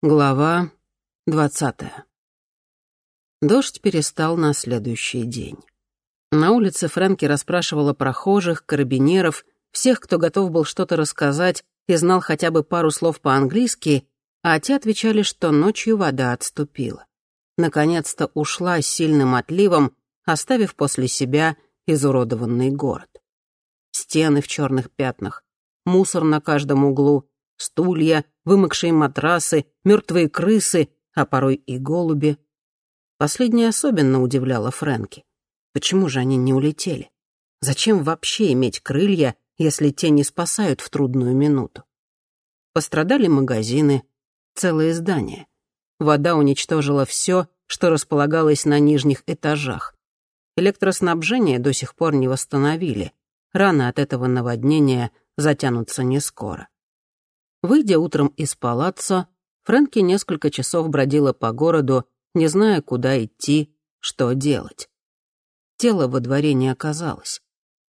Глава двадцатая. Дождь перестал на следующий день. На улице Фрэнки расспрашивала прохожих, карабинеров, всех, кто готов был что-то рассказать и знал хотя бы пару слов по-английски, а те отвечали, что ночью вода отступила. Наконец-то ушла сильным отливом, оставив после себя изуродованный город. Стены в черных пятнах, мусор на каждом углу, стулья, вымокшие матрасы, мертвые крысы, а порой и голуби. Последнее особенно удивляло Фрэнки. Почему же они не улетели? Зачем вообще иметь крылья, если те не спасают в трудную минуту? Пострадали магазины, целые здания. Вода уничтожила все, что располагалось на нижних этажах. Электроснабжение до сих пор не восстановили. Раны от этого наводнения затянутся не скоро. Выйдя утром из палаццо, Фрэнки несколько часов бродила по городу, не зная, куда идти, что делать. Тела во дворе не оказалось.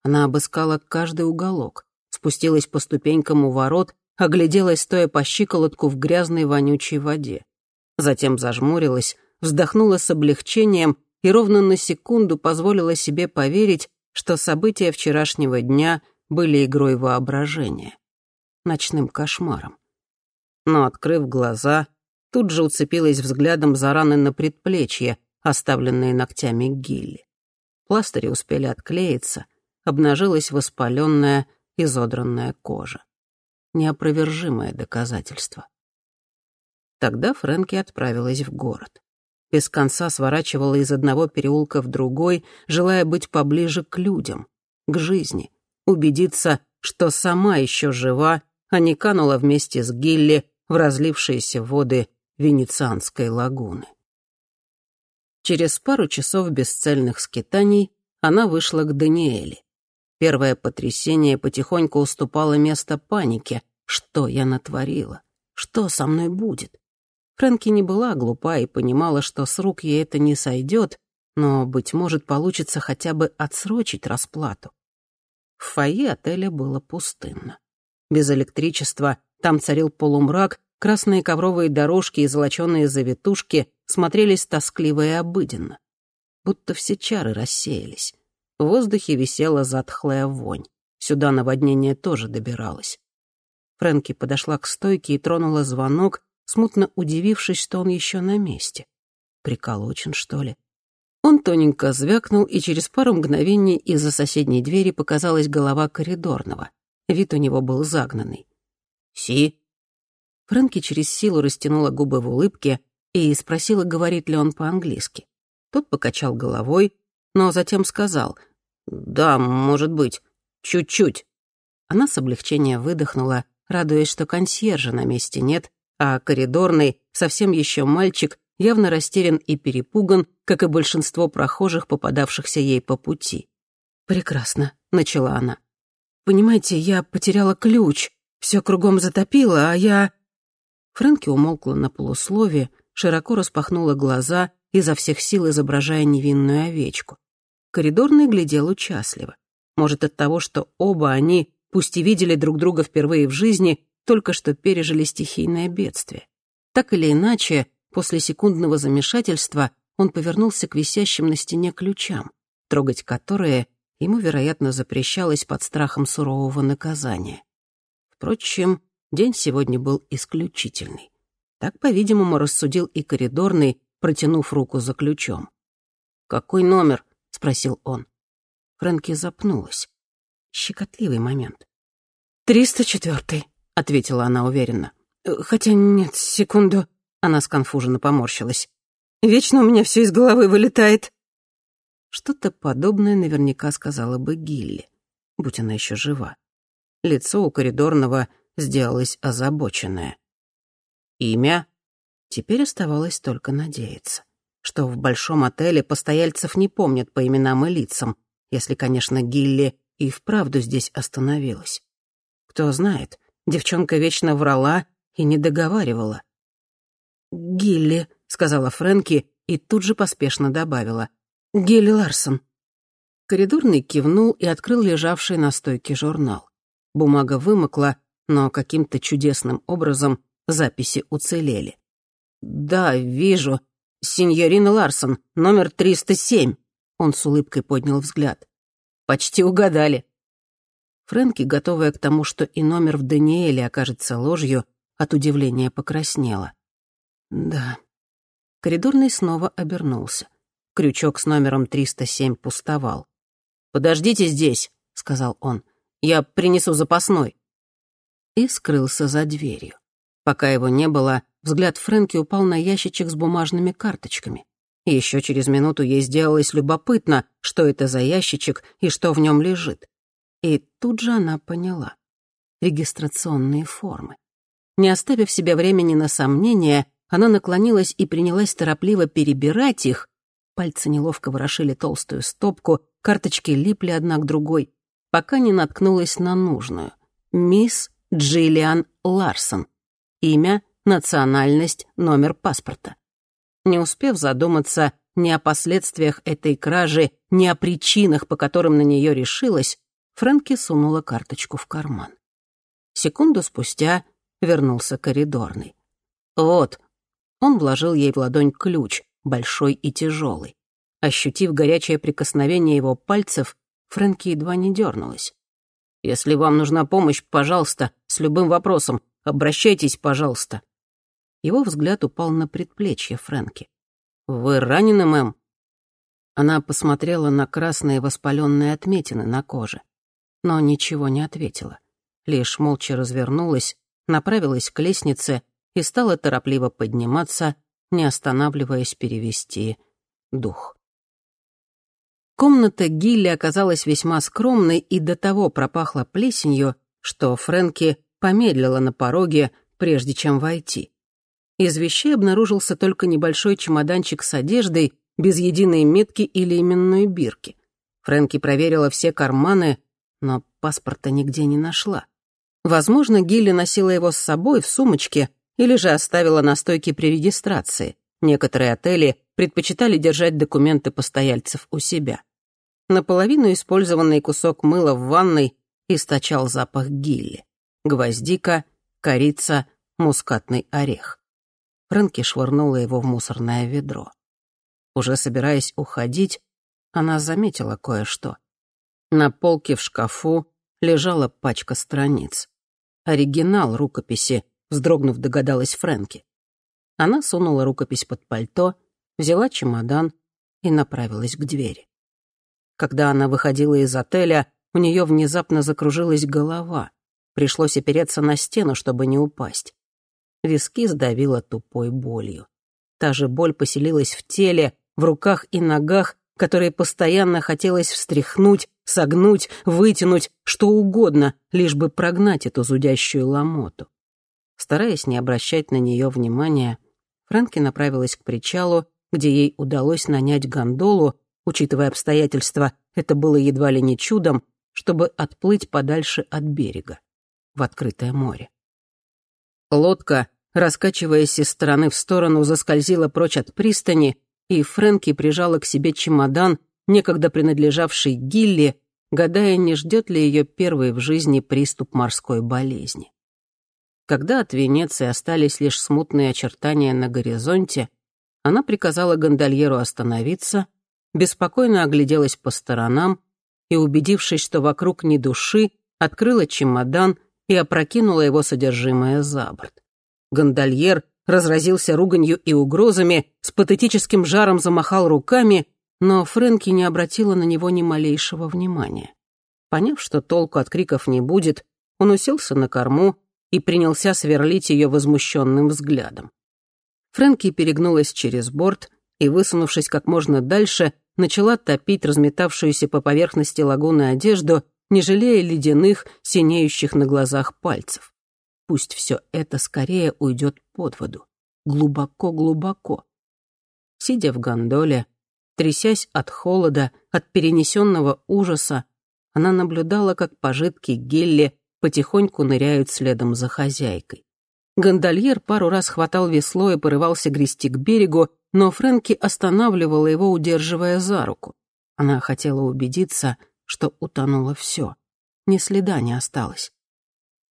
Она обыскала каждый уголок, спустилась по ступенькам у ворот, огляделась, стоя по щиколотку в грязной вонючей воде. Затем зажмурилась, вздохнула с облегчением и ровно на секунду позволила себе поверить, что события вчерашнего дня были игрой воображения ночным кошмаром. Но, открыв глаза, тут же уцепилась взглядом за раны на предплечье, оставленные ногтями Гилли. Пластыри успели отклеиться, обнажилась воспаленная, изодранная кожа. Неопровержимое доказательство. Тогда Фрэнки отправилась в город. Без конца сворачивала из одного переулка в другой, желая быть поближе к людям, к жизни, убедиться, что сама еще жива а не канула вместе с Гилли в разлившиеся воды Венецианской лагуны. Через пару часов бесцельных скитаний она вышла к Даниэле. Первое потрясение потихоньку уступало место панике. Что я натворила? Что со мной будет? Фрэнки не была глупа и понимала, что с рук ей это не сойдет, но, быть может, получится хотя бы отсрочить расплату. В фойе отеля было пустынно без электричества, там царил полумрак, красные ковровые дорожки и золоченые завитушки смотрелись тоскливо и обыденно. Будто все чары рассеялись. В воздухе висела затхлая вонь. Сюда наводнение тоже добиралось. Фрэнки подошла к стойке и тронула звонок, смутно удивившись, что он еще на месте. Приколочен, что ли? Он тоненько звякнул, и через пару мгновений из-за соседней двери показалась голова коридорного. Вид у него был загнанный. «Си?» Фрэнки через силу растянула губы в улыбке и спросила, говорит ли он по-английски. Тот покачал головой, но затем сказал «Да, может быть, чуть-чуть». Она с облегчением выдохнула, радуясь, что консьержа на месте нет, а коридорный, совсем еще мальчик, явно растерян и перепуган, как и большинство прохожих, попадавшихся ей по пути. «Прекрасно», — начала она. Понимаете, я потеряла ключ, все кругом затопило, а я...» Фрэнки умолкла на полуслове, широко распахнула глаза, изо всех сил изображая невинную овечку. Коридорный глядел участливо. Может, от того, что оба они, пусть и видели друг друга впервые в жизни, только что пережили стихийное бедствие. Так или иначе, после секундного замешательства он повернулся к висящим на стене ключам, трогать которые ему, вероятно, запрещалось под страхом сурового наказания. Впрочем, день сегодня был исключительный. Так, по-видимому, рассудил и коридорный, протянув руку за ключом. «Какой номер?» — спросил он. Фрэнки запнулась. Щекотливый момент. «Триста четвертый», — ответила она уверенно. «Хотя нет, секунду». Она сконфуженно поморщилась. «Вечно у меня все из головы вылетает». Что-то подобное наверняка сказала бы Гилли, будь она еще жива. Лицо у коридорного сделалось озабоченное. Имя? Теперь оставалось только надеяться, что в большом отеле постояльцев не помнят по именам и лицам, если, конечно, Гилли и вправду здесь остановилась. Кто знает, девчонка вечно врала и не договаривала. «Гилли», — сказала Фрэнки и тут же поспешно добавила. Гелли Ларсон». Коридорный кивнул и открыл лежавший на стойке журнал. Бумага вымокла, но каким-то чудесным образом записи уцелели. «Да, вижу. Синьорина Ларсон, номер 307». Он с улыбкой поднял взгляд. «Почти угадали». Фрэнки, готовая к тому, что и номер в Даниэле окажется ложью, от удивления покраснела. «Да». Коридорный снова обернулся. Крючок с номером 307 пустовал. «Подождите здесь», — сказал он. «Я принесу запасной». И скрылся за дверью. Пока его не было, взгляд Фрэнки упал на ящичек с бумажными карточками. И еще через минуту ей сделалось любопытно, что это за ящичек и что в нем лежит. И тут же она поняла. Регистрационные формы. Не оставив себе времени на сомнения, она наклонилась и принялась торопливо перебирать их. Пальцы неловко ворошили толстую стопку, карточки липли одна к другой, пока не наткнулась на нужную. «Мисс Джиллиан Ларсон», Имя, национальность, номер паспорта. Не успев задуматься ни о последствиях этой кражи, ни о причинах, по которым на нее решилась, Фрэнки сунула карточку в карман. Секунду спустя вернулся коридорный. «Вот». Он вложил ей в ладонь ключ, большой и тяжелый. Ощутив горячее прикосновение его пальцев, Фрэнки едва не дернулась. «Если вам нужна помощь, пожалуйста, с любым вопросом, Обращайтесь, пожалуйста». Его взгляд упал на предплечье Фрэнки. «Вы ранены, мэм?» Она посмотрела на красные воспаленные отметины на коже, но ничего не ответила. Лишь молча развернулась, направилась к лестнице и стала торопливо подниматься, не останавливаясь перевести дух. Комната Гилли оказалась весьма скромной и до того пропахла плесенью, что Фрэнки помедлила на пороге, прежде чем войти. Из вещей обнаружился только небольшой чемоданчик с одеждой, без единой метки или именной бирки. Фрэнки проверила все карманы, но паспорта нигде не нашла. Возможно, Гилли носила его с собой в сумочке или же оставила на стойке при регистрации. Некоторые отели предпочитали держать документы постояльцев у себя. Наполовину использованный кусок мыла в ванной источал запах Гилли гвоздика, корица, мускатный орех. Фрэнки швырнула его в мусорное ведро. Уже собираясь уходить, она заметила кое-что. На полке в шкафу лежала пачка страниц. Оригинал рукописи, вздрогнув, догадалась Фрэнки. Она сунула рукопись под пальто, взяла чемодан и направилась к двери. Когда она выходила из отеля, у нее внезапно закружилась голова. Пришлось опереться на стену, чтобы не упасть. Виски сдавило тупой болью. Та же боль поселилась в теле, в руках и ногах, которые постоянно хотелось встряхнуть, согнуть, вытянуть, что угодно, лишь бы прогнать эту зудящую ломоту. Стараясь не обращать на нее внимания, Фрэнки направилась к причалу, где ей удалось нанять гондолу, учитывая обстоятельства, это было едва ли не чудом, чтобы отплыть подальше от берега в открытое море. Лодка, раскачиваясь из стороны в сторону, заскользила прочь от пристани, и Фрэнки прижала к себе чемодан, некогда принадлежавший Гилли, гадая, не ждет ли ее первый в жизни приступ морской болезни. Когда от Венеции остались лишь смутные очертания на горизонте, она приказала гондольеру остановиться, беспокойно огляделась по сторонам и, убедившись, что вокруг ни души, открыла чемодан и опрокинула его содержимое за борт. Гондольер разразился руганью и угрозами, с патетическим жаром замахал руками, но Фрэнки не обратила на него ни малейшего внимания. Поняв, что толку от криков не будет, он уселся на корму и принялся сверлить ее возмущенным взглядом. Фрэнки перегнулась через борт и, высунувшись как можно дальше, начала топить разметавшуюся по поверхности лагуны одежду не жалея ледяных, синеющих на глазах пальцев. Пусть все это скорее уйдет под воду. Глубоко-глубоко. Сидя в гондоле, трясясь от холода, от перенесенного ужаса, она наблюдала, как пожитки Гелли потихоньку ныряют следом за хозяйкой. Гондольер пару раз хватал весло и порывался грести к берегу, но Фрэнки останавливала его, удерживая за руку. Она хотела убедиться, что утонуло все. Ни следа не осталось.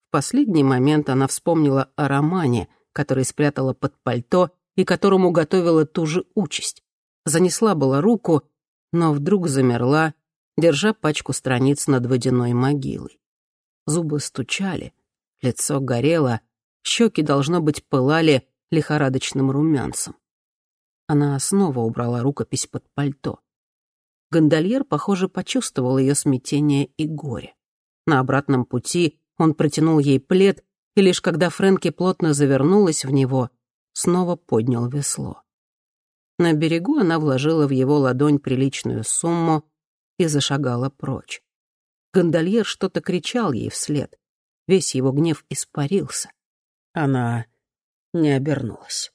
В последний момент она вспомнила о романе, который спрятала под пальто и которому готовила ту же участь. Занесла была руку, но вдруг замерла, держа пачку страниц над водяной могилой. Зубы стучали, лицо горело, щеки, должно быть, пылали лихорадочным румянцем. Она снова убрала рукопись под пальто. Гондольер, похоже, почувствовал ее смятение и горе. На обратном пути он протянул ей плед, и лишь когда Фрэнки плотно завернулась в него, снова поднял весло. На берегу она вложила в его ладонь приличную сумму и зашагала прочь. Гондольер что-то кричал ей вслед. Весь его гнев испарился. Она не обернулась.